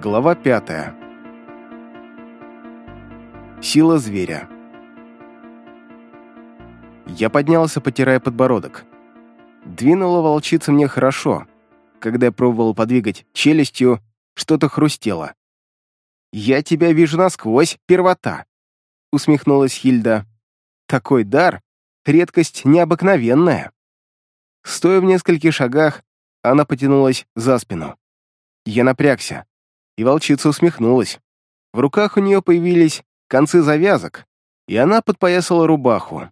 Глава пятая. Сила зверя. Я поднялся, потирая подбородок. Двинула волчица мне хорошо. Когда я пробовал подвигать челюстью, что-то хрустело. «Я тебя вижу насквозь, первота!» — усмехнулась Хильда. «Такой дар — редкость необыкновенная». Стоя в нескольких шагах, она потянулась за спину. Я напрягся, и волчица усмехнулась. В руках у нее появились концы завязок, и она подпоясала рубаху.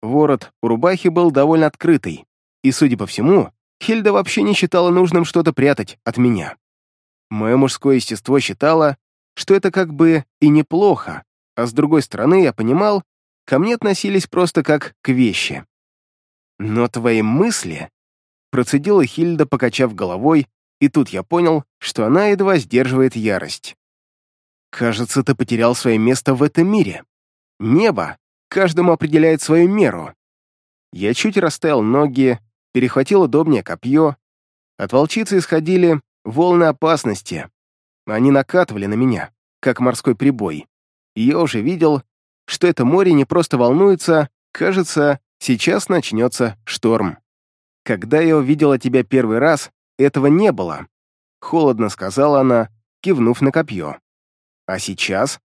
Ворот у рубахи был довольно открытый, и, судя по всему, Хильда вообще не считала нужным что-то прятать от меня. Мое мужское естество считало, что это как бы и неплохо, а с другой стороны я понимал, ко мне относились просто как к вещи. Но твои мысли Процедила Хильда, покачав головой, и тут я понял, что она едва сдерживает ярость. «Кажется, ты потерял свое место в этом мире. Небо каждому определяет свою меру». Я чуть расставил ноги, перехватил удобнее копье. От волчицы исходили волны опасности. Они накатывали на меня, как морской прибой. И я уже видел, что это море не просто волнуется, кажется, сейчас начнется шторм. «Когда я увидела тебя первый раз, этого не было», — холодно сказала она, кивнув на копье. «А сейчас?»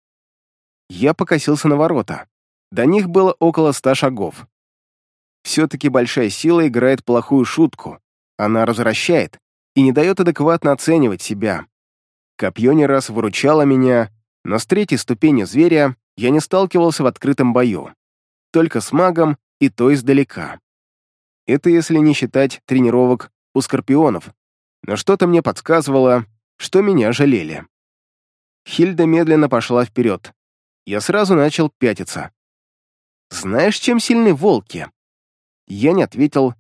Я покосился на ворота. До них было около ста шагов. Все-таки большая сила играет плохую шутку. Она развращает и не дает адекватно оценивать себя. Копье не раз выручало меня, но с третьей ступени зверя я не сталкивался в открытом бою. Только с магом и то издалека. Это если не считать тренировок у скорпионов, но что-то мне подсказывало, что меня жалели. Хильда медленно пошла вперед. Я сразу начал пятиться. «Знаешь, чем сильны волки?» Я не ответил,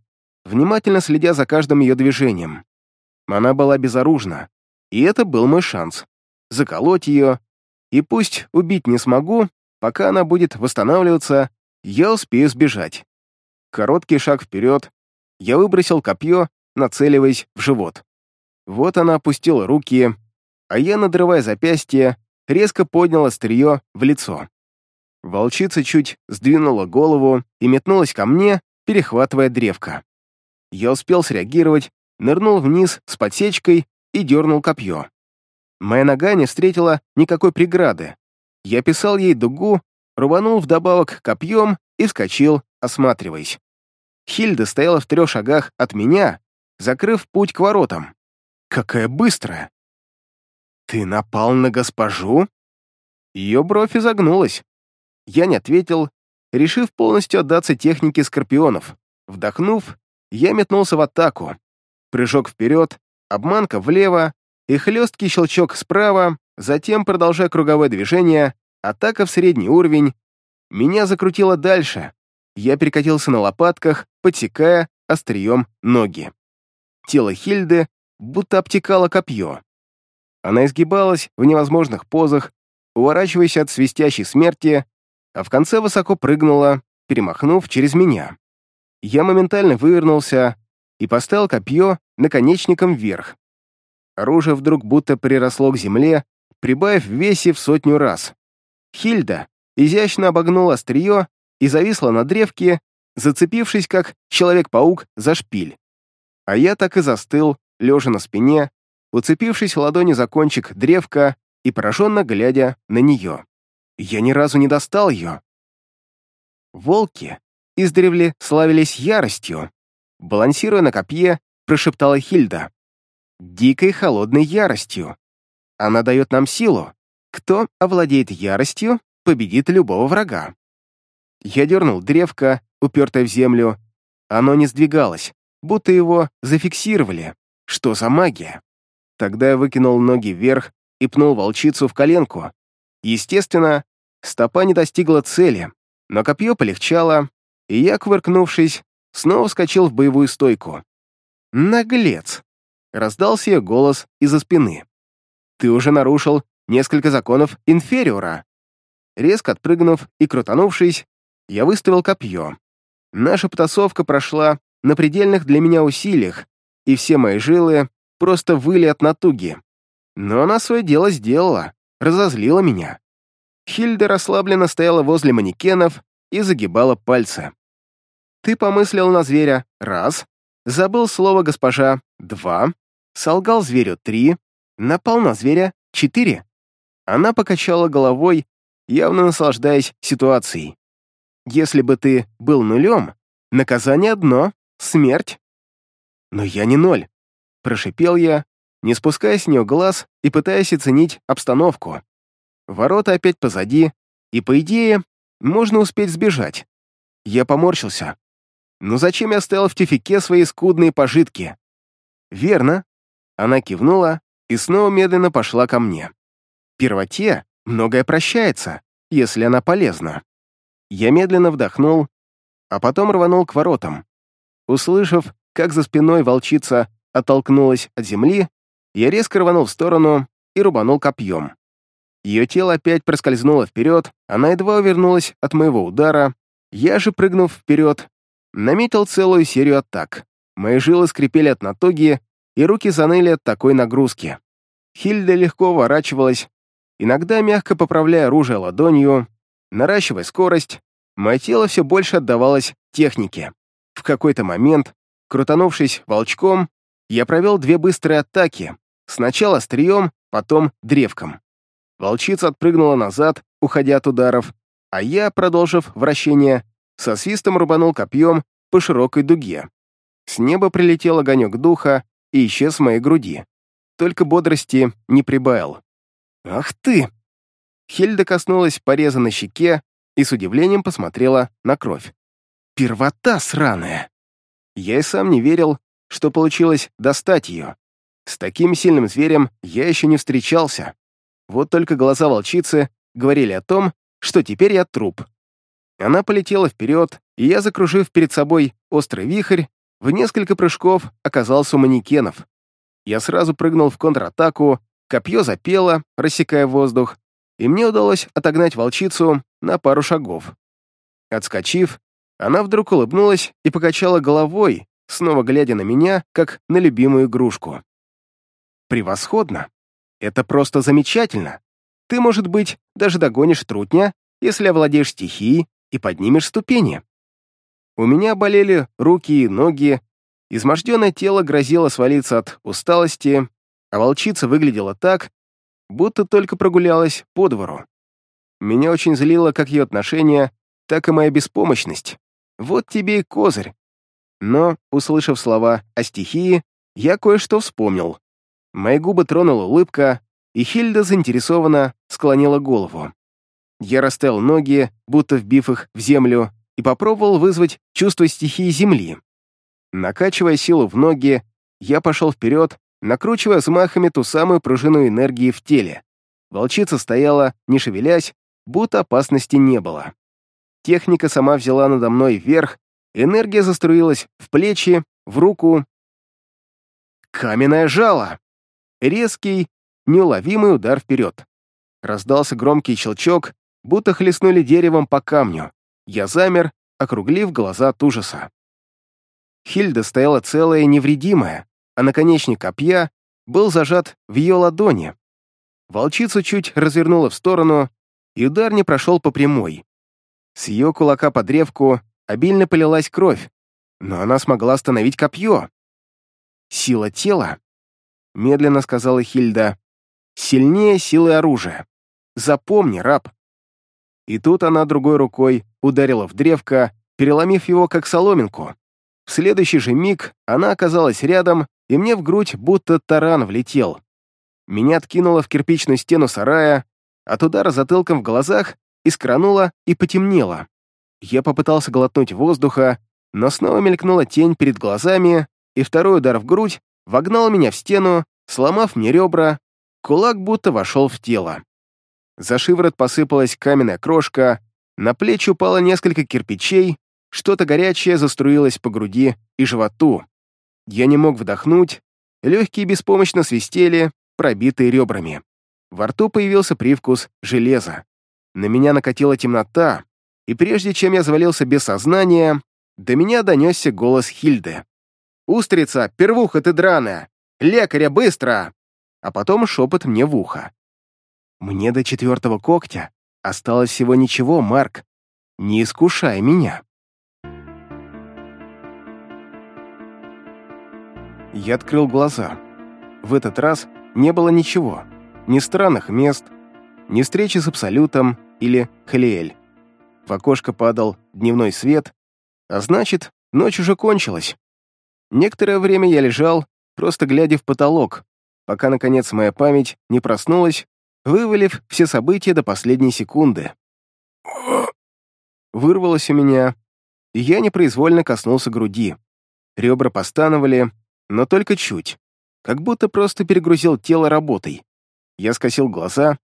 внимательно следя за каждым ее движением. Она была безоружна, и это был мой шанс. Заколоть ее, и пусть убить не смогу, пока она будет восстанавливаться, я успею сбежать. Короткий шаг вперед. Я выбросил копье, нацеливаясь в живот. Вот она опустила руки, а я, надрывая запястье, резко поднял острие в лицо. Волчица чуть сдвинула голову и метнулась ко мне, перехватывая древко. Я успел среагировать, нырнул вниз с подсечкой и дернул копье. Моя нога не встретила никакой преграды. Я писал ей дугу, рубанул вдобавок копьем и вскочил, осматриваясь. Хильда стояла в трех шагах от меня, закрыв путь к воротам. Какая быстрая! «Ты напал на госпожу?» Ее бровь изогнулась. Я не ответил, решив полностью отдаться технике скорпионов. Вдохнув, я метнулся в атаку. Прыжок вперед, обманка влево и хлесткий щелчок справа, затем, продолжая круговое движение, атака в средний уровень. Меня закрутило дальше, я перекатился на лопатках, подсекая острием ноги. Тело Хильды будто обтекало копье. Она изгибалась в невозможных позах, уворачиваясь от свистящей смерти, а в конце высоко прыгнула, перемахнув через меня. Я моментально вывернулся и поставил копье наконечником вверх. Оружие вдруг будто приросло к земле, прибавив в весе в сотню раз. Хильда изящно обогнула острие и зависла на древке, зацепившись как Человек-паук за шпиль. А я так и застыл, лежа на спине, уцепившись ладони за кончик древка и пораженно глядя на нее. Я ни разу не достал ее. Волки издревле славились яростью. Балансируя на копье, прошептала Хильда. Дикой холодной яростью. Она дает нам силу. Кто овладеет яростью, победит любого врага. Я дернул древко, упертое в землю. Оно не сдвигалось, будто его зафиксировали. Что за магия? Тогда я выкинул ноги вверх и пнул волчицу в коленку. Естественно, стопа не достигла цели, но копье полегчало, и я, кувыркнувшись, снова вскочил в боевую стойку. «Наглец!» — раздался ее голос из-за спины. «Ты уже нарушил несколько законов инфериора». Резко отпрыгнув и крутанувшись, я выставил копье. Наша потасовка прошла на предельных для меня усилиях, и все мои жилы просто выли от натуги. Но она свое дело сделала, разозлила меня. Хильда расслабленно стояла возле манекенов и загибала пальцы. «Ты помыслил на зверя — раз, забыл слово госпожа — два, солгал зверю — три, напал на зверя — четыре». Она покачала головой, явно наслаждаясь ситуацией. «Если бы ты был нулем, наказание одно — смерть». «Но я не ноль», — прошипел я, не спуская с нее глаз и пытаясь оценить обстановку. Ворота опять позади, и, по идее, можно успеть сбежать. Я поморщился. Ну зачем я оставил в тюфике свои скудные пожитки? Верно. Она кивнула и снова медленно пошла ко мне. Первоте многое прощается, если она полезна. Я медленно вдохнул, а потом рванул к воротам. Услышав, как за спиной волчица оттолкнулась от земли, я резко рванул в сторону и рубанул копьем. Ее тело опять проскользнуло вперед, она едва увернулась от моего удара, я же, прыгнув вперед, наметил целую серию атак. Мои жилы скрипели от натуги, и руки заныли от такой нагрузки. Хильда легко уворачивалась, иногда мягко поправляя оружие ладонью, наращивая скорость, мое тело все больше отдавалось технике. В какой-то момент, крутанувшись волчком, я провел две быстрые атаки, сначала стрием, потом древком. Волчица отпрыгнула назад, уходя от ударов, а я, продолжив вращение, со свистом рубанул копьем по широкой дуге. С неба прилетел огонек духа и исчез в моей груди. Только бодрости не прибавил. «Ах ты!» Хельда коснулась пореза на щеке и с удивлением посмотрела на кровь. «Первота сраная!» Я и сам не верил, что получилось достать ее. С таким сильным зверем я еще не встречался. Вот только глаза волчицы говорили о том, что теперь я труп. Она полетела вперед, и я, закружив перед собой острый вихрь, в несколько прыжков оказался у манекенов. Я сразу прыгнул в контратаку, копье запело, рассекая воздух, и мне удалось отогнать волчицу на пару шагов. Отскочив, она вдруг улыбнулась и покачала головой, снова глядя на меня, как на любимую игрушку. «Превосходно! Это просто замечательно. Ты, может быть, даже догонишь трутня, если овладеешь стихией и поднимешь ступени. У меня болели руки и ноги, изможденное тело грозило свалиться от усталости, а волчица выглядела так, будто только прогулялась по двору. Меня очень злило как ее отношение, так и моя беспомощность. Вот тебе и козырь. Но, услышав слова о стихии, я кое-что вспомнил. Мои губы тронула улыбка, и Хильда заинтересованно склонила голову. Я расставил ноги, будто вбив их в землю, и попробовал вызвать чувство стихии земли. Накачивая силу в ноги, я пошел вперед, накручивая взмахами ту самую пружину энергии в теле. Волчица стояла, не шевелясь, будто опасности не было. Техника сама взяла надо мной вверх, энергия заструилась в плечи, в руку. Каменное жало! Резкий, неуловимый удар вперед. Раздался громкий щелчок, будто хлестнули деревом по камню. Я замер, округлив глаза от ужаса. Хильда стояла целая и невредимая, а наконечник копья был зажат в ее ладони. Волчицу чуть развернула в сторону, и удар не прошел по прямой. С ее кулака по древку обильно полилась кровь, но она смогла остановить копье. Сила тела медленно сказала Хильда, сильнее силы оружия. Запомни, раб. И тут она другой рукой ударила в древко, переломив его как соломинку. В следующий же миг она оказалась рядом, и мне в грудь будто таран влетел. Меня откинуло в кирпичную стену сарая, от удара затылком в глазах искрануло и потемнело. Я попытался глотнуть воздуха, но снова мелькнула тень перед глазами, и второй удар в грудь вогнал меня в стену, сломав мне ребра, кулак будто вошел в тело. За шиворот посыпалась каменная крошка, на плечи упало несколько кирпичей, что-то горячее заструилось по груди и животу. Я не мог вдохнуть, легкие беспомощно свистели, пробитые ребрами. Во рту появился привкус железа. На меня накатила темнота, и прежде чем я завалился без сознания, до меня донесся голос Хильды. «Устрица, первуха ты драная! Лекаря, быстро!» а потом шепот мне в ухо. «Мне до четвертого когтя осталось всего ничего, Марк. Не искушай меня». Я открыл глаза. В этот раз не было ничего. Ни странных мест, ни встречи с Абсолютом или Халиэль. В окошко падал дневной свет, а значит, ночь уже кончилась. Некоторое время я лежал, просто глядя в потолок, пока, наконец, моя память не проснулась, вывалив все события до последней секунды. Вырвалось у меня, и я непроизвольно коснулся груди. Ребра постановали, но только чуть, как будто просто перегрузил тело работой. Я скосил глаза,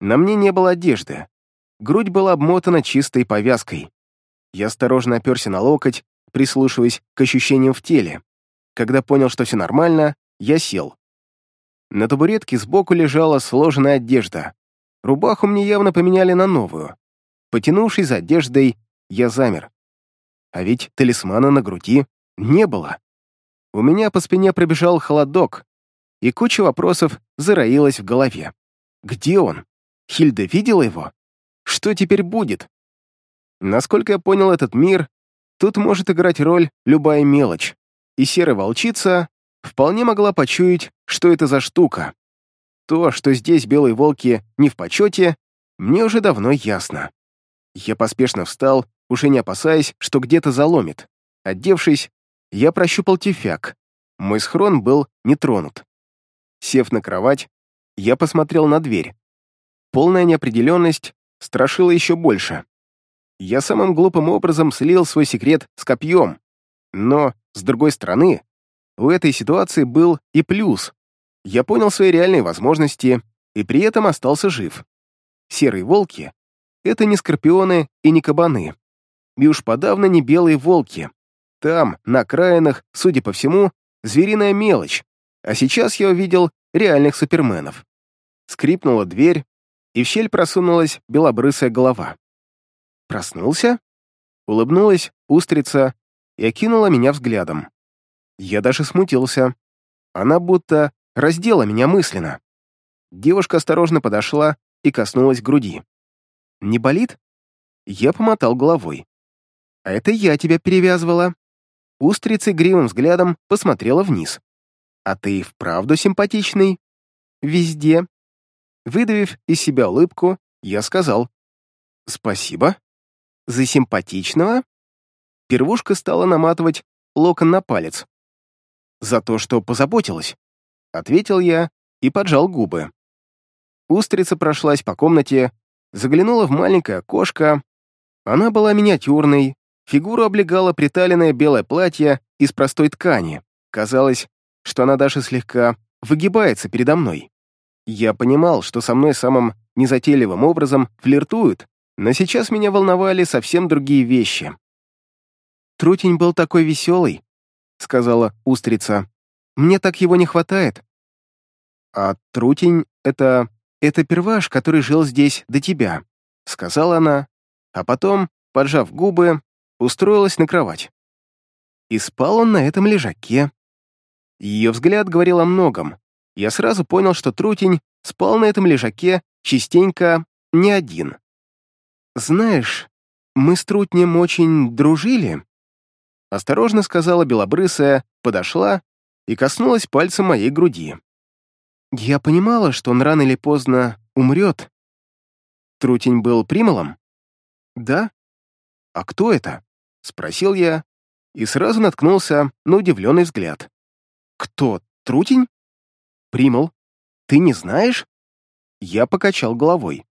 на мне не было одежды. Грудь была обмотана чистой повязкой. Я осторожно оперся на локоть, прислушиваясь к ощущениям в теле. Когда понял, что все нормально, я сел. На табуретке сбоку лежала сложенная одежда. Рубаху мне явно поменяли на новую. Потянувшись за одеждой, я замер. А ведь талисмана на груди не было. У меня по спине пробежал холодок, и куча вопросов зароилась в голове. Где он? Хильда видела его? Что теперь будет? Насколько я понял этот мир, тут может играть роль любая мелочь, и серая волчица вполне могла почуять, что это за штука. То, что здесь белые волки не в почете, мне уже давно ясно. Я поспешно встал, уже не опасаясь, что где-то заломит. Одевшись, я прощупал тюфяк. Мой схрон был не тронут. Сев на кровать, я посмотрел на дверь. Полная неопределенность страшила еще больше. Я самым глупым образом слил свой секрет с копьем. Но, с другой стороны, у этой ситуации был и плюс. Я понял свои реальные возможности и при этом остался жив. Серые волки — это не скорпионы и не кабаны. И уж подавно не белые волки, там, на окраинах, судя по всему, звериная мелочь, а сейчас я увидел реальных суперменов. Скрипнула дверь, и в щель просунулась белобрысая голова. Проснулся? Улыбнулась устрица и окинула меня взглядом. Я даже смутился. Она будто раздела меня мысленно. Девушка осторожно подошла и коснулась груди. «Не болит?» Я помотал головой. «А это я тебя перевязывала». Устрица игривым взглядом посмотрела вниз. «А ты вправду симпатичный?» «Везде». Выдавив из себя улыбку, я сказал. «Спасибо». «За симпатичного?» Первушка стала наматывать локон на палец. «За то, что позаботилась», — ответил я и поджал губы. Устрица прошлась по комнате, заглянула в маленькое окошко. Она была миниатюрной, Фигуру облегало приталенное белое платье из простой ткани. Казалось, что она даже слегка выгибается передо мной. Я понимал, что со мной самым незатейливым образом флиртуют, но сейчас меня волновали совсем другие вещи. «Трутень был такой веселый», — сказала устрица. «Мне так его не хватает». «А Трутень — это... это перваш, который жил здесь до тебя», — сказала она, а потом, поджав губы, устроилась на кровать. И спал он на этом лежаке. Ее взгляд говорил о многом. Я сразу понял, что Трутень спал на этом лежаке частенько не один. «Знаешь, мы с Трутнем очень дружили», — осторожно сказала Белобрысая, подошла и коснулась пальцем моей груди. «Я понимала, что он рано или поздно умрет». Трутень был примолом? «Да». «А кто это?» — спросил я и сразу наткнулся на удивленный взгляд. «Кто? Трутень?» «Примал. Ты не знаешь?» Я покачал головой.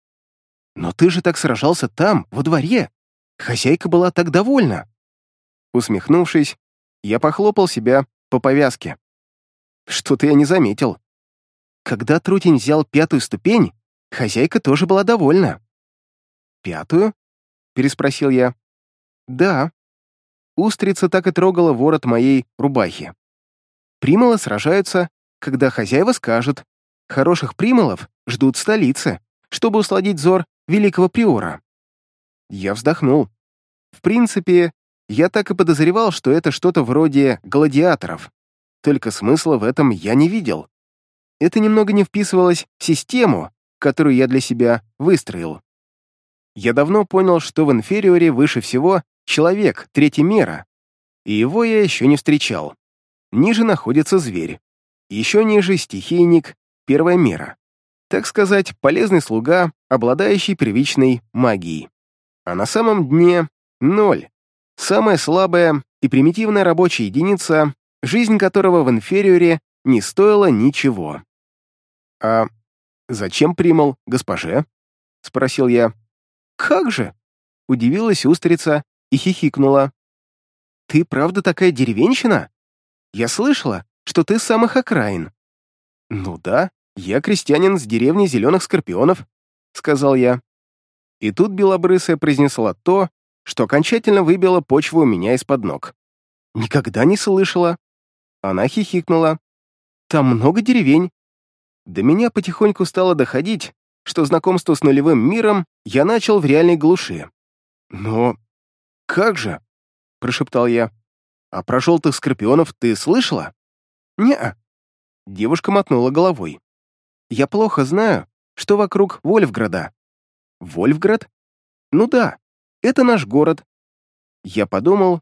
«Но ты же так сражался там, во дворе. Хозяйка была так довольна». Усмехнувшись, я похлопал себя по повязке. Что-то я не заметил. Когда Трутень взял пятую ступень, хозяйка тоже была довольна. «Пятую?» — переспросил я. «Да», Устрица так и трогала ворот моей рубахи. Прималы сражаются, когда хозяева скажут. Хороших прималов ждут столицы, чтобы усладить взор великого приора. Я вздохнул. В принципе, я так и подозревал, что это что-то вроде гладиаторов. Только смысла в этом я не видел. это немного не вписывалось в систему, которую я для себя выстроил. Я давно понял, что в инфериоре выше всего человек, третья мера, и его я еще не встречал. Ниже находится зверь. Еще ниже стихийник, первая мера. Так сказать, полезный слуга, обладающий первичной магией. А на самом дне — ноль. Самая слабая и примитивная рабочая единица, жизнь которого в инфериоре не стоила ничего. «А зачем примал госпоже?» — спросил я. «Как же?» — удивилась устрица и хихикнула. «Ты правда такая деревенщина? Я слышала, что ты с самых окраин». «Ну да, я крестьянин с деревни Зеленых Скорпионов», — сказал я. И тут Белобрысая произнесла то, что окончательно выбило почву у меня из-под ног. «Никогда не слышала». Она хихикнула. «Там много деревень». До меня потихоньку стало доходить, что знакомство с нулевым миром я начал в реальной глуши. «Но как же?» — прошептал я. «А про желтых скорпионов ты слышала?» «Не-а». Девушка мотнула головой. «Я плохо знаю, что вокруг Вольфграда». «Вольфград? Ну да, это наш город». Я подумал,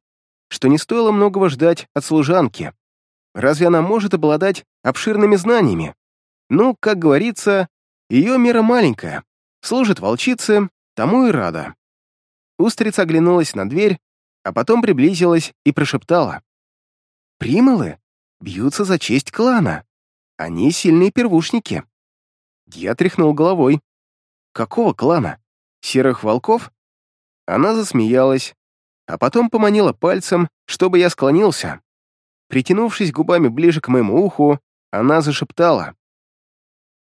что не стоило многого ждать от служанки. Разве она может обладать обширными знаниями? Ну, как говорится, ее мера маленькая. Служит волчице, тому и рада. Устрица оглянулась на дверь, а потом приблизилась и прошептала. «Примолы бьются за честь клана. Они сильные первушники». Я тряхнул головой. «Какого клана? Серых волков?» Она засмеялась, а потом поманила пальцем, чтобы я склонился. Притянувшись губами ближе к моему уху, она зашептала.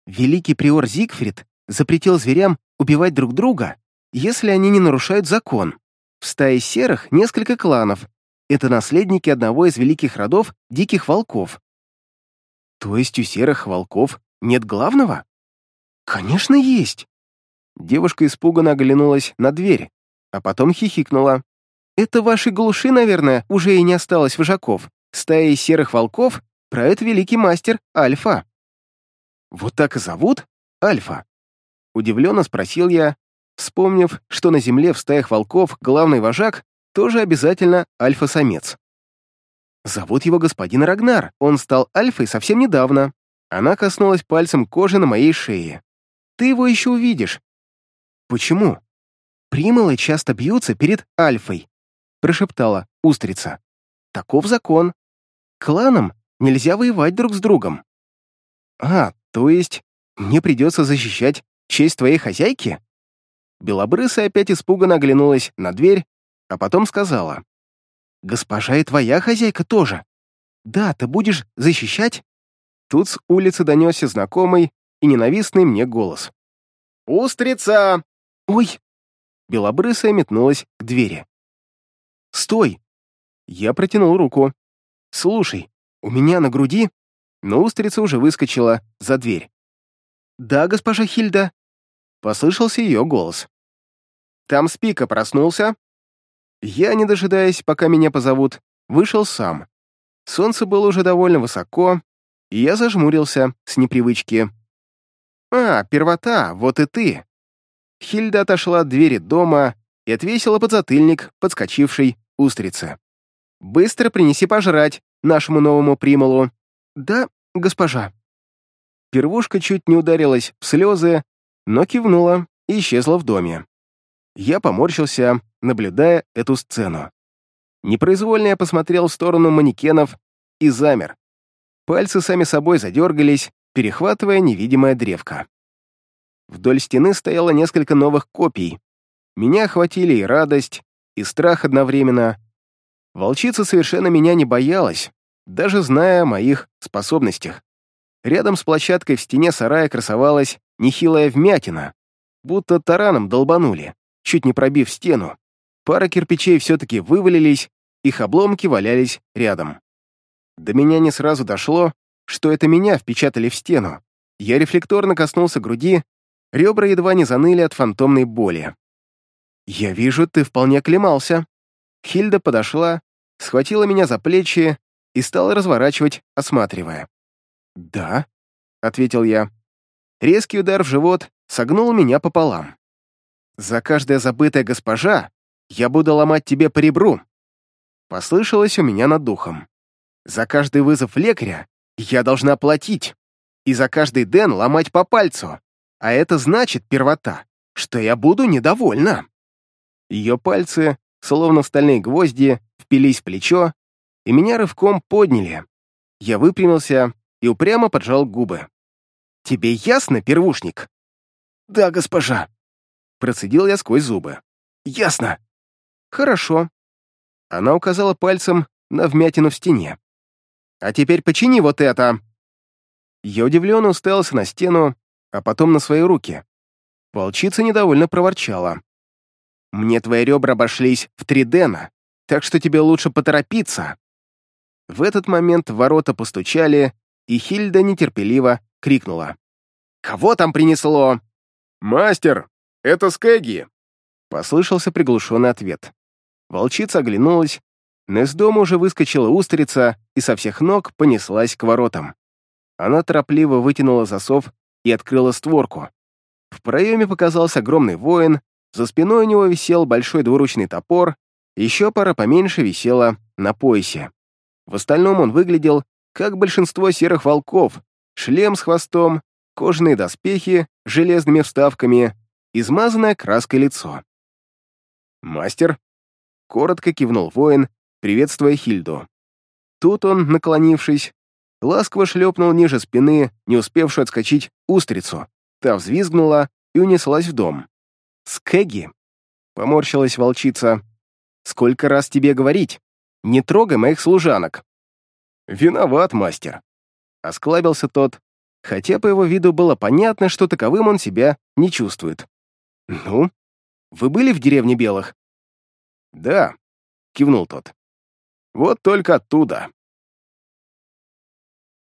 «Великий приор Зигфрид запретил зверям убивать друг друга, если они не нарушают закон. В стае серых несколько кланов. Это наследники одного из великих родов диких волков. То есть у серых волков нет главного? Конечно, есть. Девушка испуганно оглянулась на дверь, а потом хихикнула. Это вашей глуши, наверное, уже и не осталось вожаков. Стая серых волков правит великий мастер Альфа. Вот так и зовут? Альфа? Удивленно спросил я, вспомнив, что на земле в стаях волков главный вожак тоже обязательно альфа-самец. Зовут его господин Рагнар, он стал альфой совсем недавно. Она коснулась пальцем кожи на моей шее. Ты его еще увидишь. Почему? Примолы часто бьются перед альфой, прошептала устрица. Таков закон. Кланам нельзя воевать друг с другом. А, то есть мне придется защищать честь твоей хозяйки? Белобрысая опять испуганно оглянулась на дверь, а потом сказала. «Госпожа и твоя хозяйка тоже. Да, ты будешь защищать?» Тут с улицы донесся знакомый и ненавистный мне голос. «Устрица!» «Ой!» Белобрысая метнулась к двери. «Стой!» Я протянул руку. «Слушай, у меня на груди...» Но устрица уже выскочила за дверь. «Да, госпожа Хильда?» Послышался ее голос. Там Спика проснулся. Я, не дожидаясь, пока меня позовут, вышел сам. Солнце было уже довольно высоко, и я зажмурился с непривычки. «А, первота, вот и ты!» Хильда отошла от двери дома и отвесила подзатыльник подскочившей устрице. «Быстро принеси пожрать нашему новому примолу». «Да, госпожа». Первушка чуть не ударилась в слезы, но кивнула и исчезла в доме. Я поморщился, наблюдая эту сцену. Непроизвольно я посмотрел в сторону манекенов и замер. Пальцы сами собой задергались, перехватывая невидимое древко. Вдоль стены стояло несколько новых копий. Меня охватили и радость, и страх одновременно. Волчица совершенно меня не боялась, даже зная о моих способностях. Рядом с площадкой в стене сарая красовалась нехилая вмятина, будто тараном долбанули чуть не пробив стену. Пара кирпичей все-таки вывалились, их обломки валялись рядом. До меня не сразу дошло, что это меня впечатали в стену. Я рефлекторно коснулся груди, ребра едва не заныли от фантомной боли. «Я вижу, ты вполне оклемался». Хильда подошла, схватила меня за плечи и стала разворачивать, осматривая. «Да? ответил я. Резкий удар в живот согнул меня пополам. «За каждое забытое госпожа я буду ломать тебе по ребру!» Послышалось у меня над духом. «За каждый вызов лекаря я должна платить, и за каждый ден ломать по пальцу, а это значит, первота, что я буду недовольна!» Ее пальцы, словно стальные гвозди, впились в плечо, и меня рывком подняли. Я выпрямился и упрямо поджал губы. «Тебе ясно, первушник?» «Да, госпожа», — процедил я сквозь зубы. «Ясно». «Хорошо». Она указала пальцем на вмятину в стене. «А теперь почини вот это!» Я удивленно уставился на стену, а потом на свои руки. Волчица недовольно проворчала. «Мне твои ребра обошлись в три дена, так что тебе лучше поторопиться». В этот момент ворота постучали, и Хильда нетерпеливо крикнула. «Кого там принесло?» «Мастер, это Скэгги!» Послышался приглушенный ответ. Волчица оглянулась, но из дома уже выскочила устрица и со всех ног понеслась к воротам. Она торопливо вытянула засов и открыла створку. В проеме показался огромный воин, за спиной у него висел большой двуручный топор, еще пара поменьше висела на поясе. В остальном он выглядел, как большинство серых волков, шлем с хвостом, кожаные доспехи с железными вставками, измазанное краской лицо. «Мастер?» — коротко кивнул воин, приветствуя Хильду. Тут он, наклонившись, ласково шлепнул ниже спины, не успевшую отскочить, устрицу. Та взвизгнула и унеслась в дом. «Скэгги!» — поморщилась волчица. «Сколько раз тебе говорить? Не трогай моих служанок!» «Виноват, мастер!» — осклабился тот, хотя по его виду было понятно, что таковым он себя не чувствует. «Ну, вы были в деревне Белых?» «Да», — кивнул тот. «Вот только оттуда».